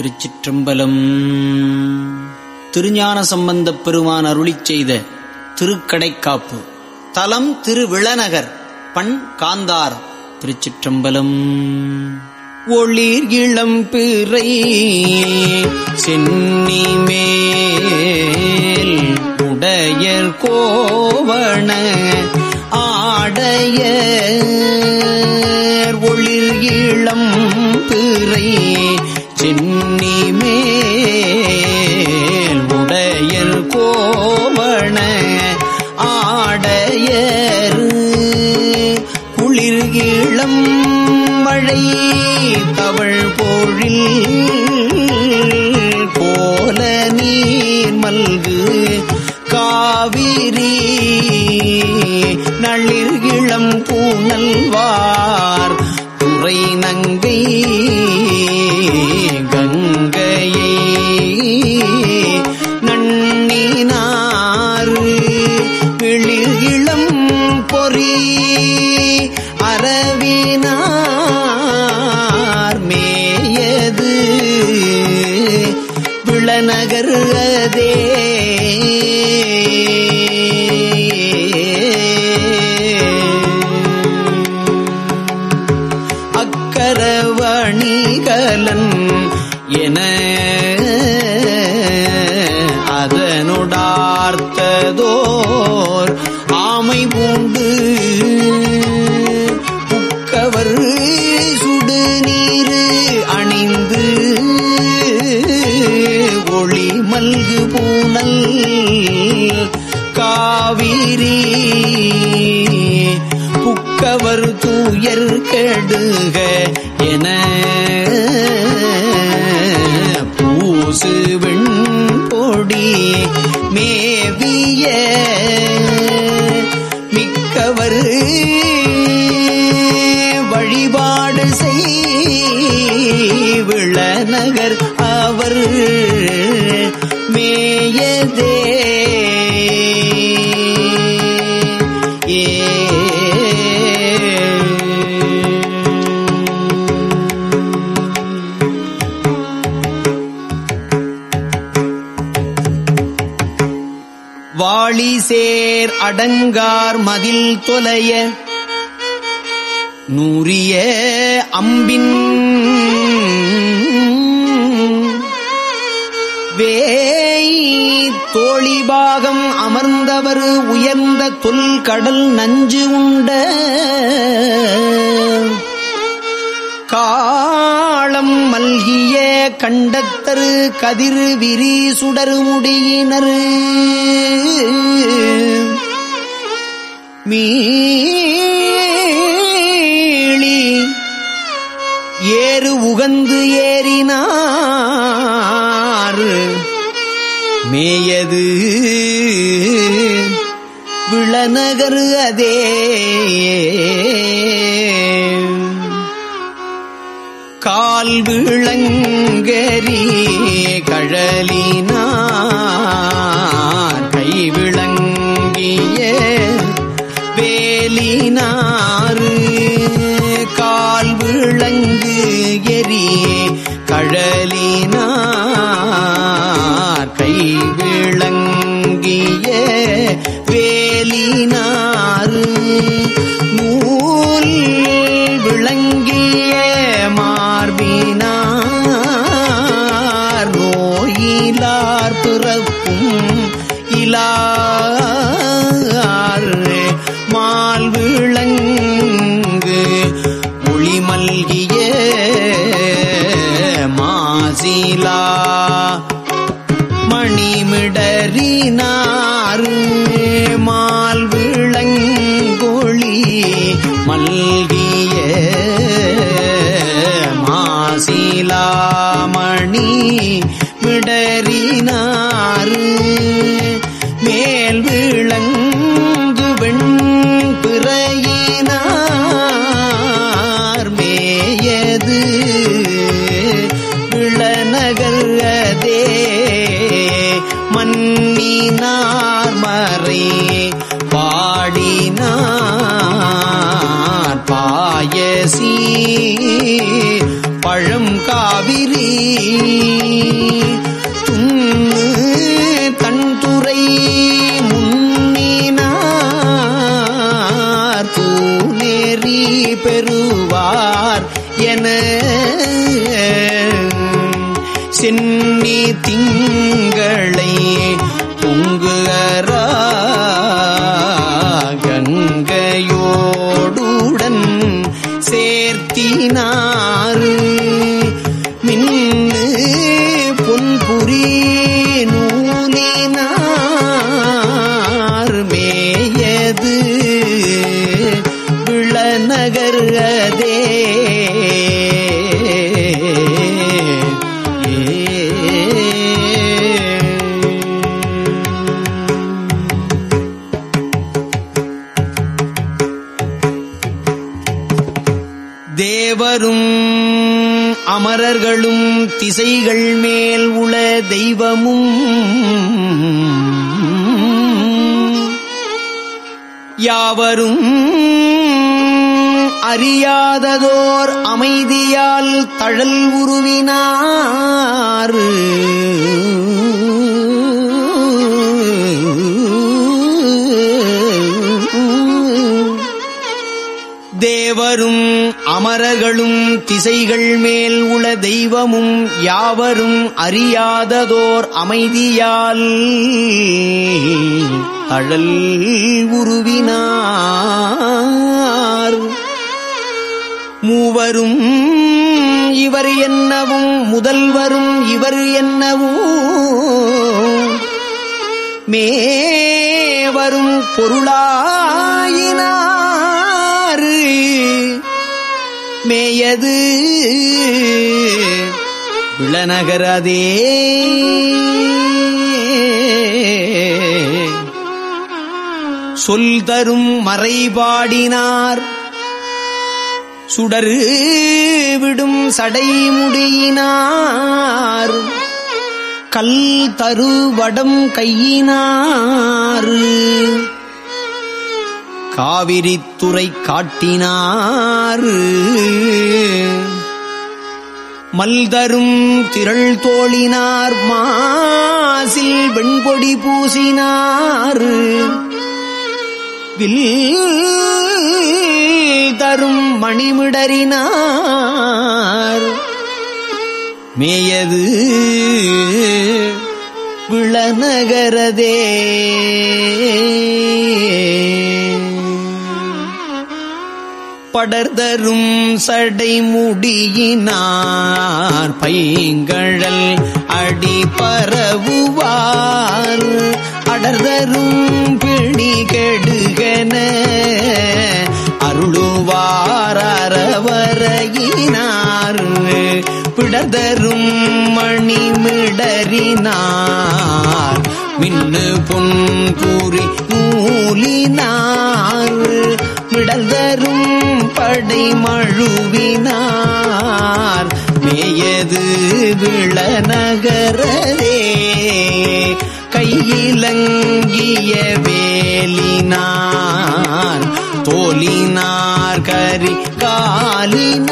திருச்சிற்றம்பலம். திருஞான சம்பந்தப் பெருமான் அருளிச் செய்த திருக்கடைக்காப்பு. தலம் திருவிளநகர் பண் காந்தார் திருச்சிற்றம்பலம். ஒளிர் இளம் பிறை சென்னி மேல் உடையர் கோ குளிர் இளம் மழை தவள் போழில் போல நீர் மல்கு காவிரி. நளிர் இளம் பூநல்வார் துறை நங்கை கங்கையை அணிந்து ஒளி மல்கு பூனல் காவிரி புக்கவர் தூயர் கெடுக என பூசு வாளிசேர் அடங்கார் மதில் தொலைய நூறிய அம்பின் வே தோழிபாகம் அமர்ந்தவர் உயர்ந்த தொல் கடல் நஞ்சு உண்ட காளம் மல்கிய கண்டத்தரு கதிர் விரி சுடரு மீ விளங்கரி கழலின சீலாமணி விடறினாறு மேல் விளங்கு வெண் பிறையினார் மேயது விளநகர் அதே மன்னினார் மறை பாடினார். பாயசி பழம் காவிரி. தன்துறை முன்னினார். தூநேறி பெறுவார் என சென்னி திங்களை பொங்குகிற பொன்புரி நூலினார் மேயது. விளநகர் அதே. தேவரும் அமரர்களும் திசைகள் மேல் உள தெய்வமும். யாவரும் அறியாததோர் அமைதியால் தழல் உருவினாறு அமரும் அமரர்களும் திசைகள் மேல் உள தெய்வமும் யாவரும் அறியாததோர் அமைதியால் அழல் உருவினார். மூவரும் இவர் என்னவும் முதல்வரும் இவர் என்னவும் மேவரும் பொருளாயினார் மேயது. விளநகரதே சொல் தரும் மறைபாடினார். சுடரு விடும் சடைமுடியினார் கல் தரு வடம் கையினாறு காவிரித்துறை காட்டினார். மல்தரும் திரள் தோழினார் மாசில் வெண்பொடி பூசினார். வில் தரும் மணிமிடறினார். மேயது விளநகரதே. படர்தரும் சடைமுடியினார். பைங்கழல் அடி பரவுவார் அடர்தரும் பிணி கெடுகன. அருளுவாரவரையினார் பிடர்தரும் மணிமிடறினார். மின்னு பொன் கூறி நூலினார் மிடல்தரும் படை மழுவினார். மேயது விள விளநகரே கையிலங்கிய வேலினார். தோலினார் கரி காலினார்.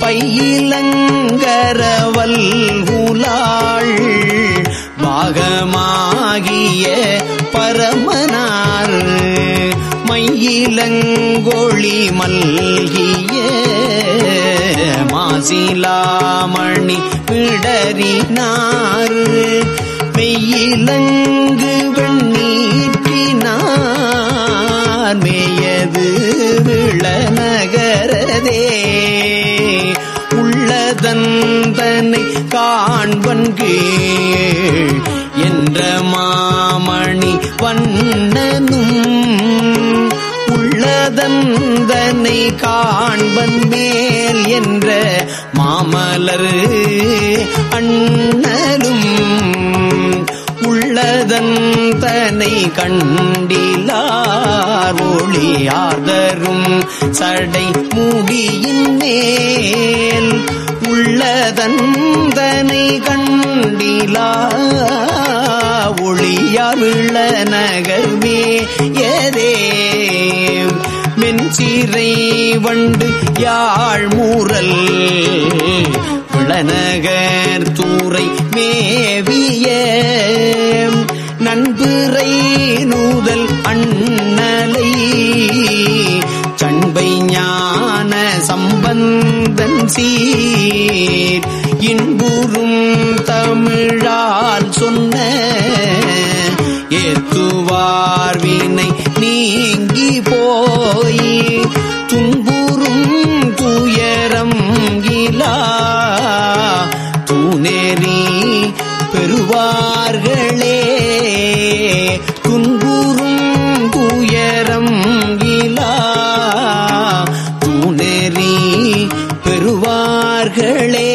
பையிலங்கரவல் உலாள் பாகமாகிய பரமனார். மயிலங்கொழி மல்கிய மாசிலாமணி பிடறினார் மெய்யிலங்கு வெண்ணீற்றினார் மேயது விளநகரதே. உள்ளதந்தனை காண்பன் கீழ் என்ற மாமணி வண்ணனும் உள்ளதந்தனை காண்பன் மேல் என்ற மாமலர் அண்ணலும் உள்ளதந்தனை கண்டிலார் ஒளியாதரும் சடை மூடியின் மேல் உள்ளதந்தனை கண்டிலா ஒளியா விள்ள நகர்மே எதே மென் சீரை வண்டு யாழ் மூரல். விளநகர் தூரை மேவிய நண்புரை நூதல் அண்ணலை. சண்பை ஞான சம்பந்தன் சீர். இன்புறும் தமிழால் சொன்ன ஏத்துவார் வினை நீங்கி போய் துன்புறும் துயரம் இலா தூநெறி பெறுவார்களே துன்புறும் துயரம் இலா தூநெறி பெறுவார்களே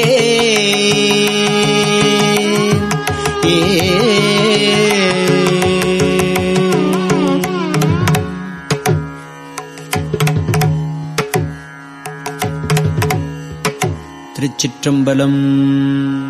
चुम्बलम्।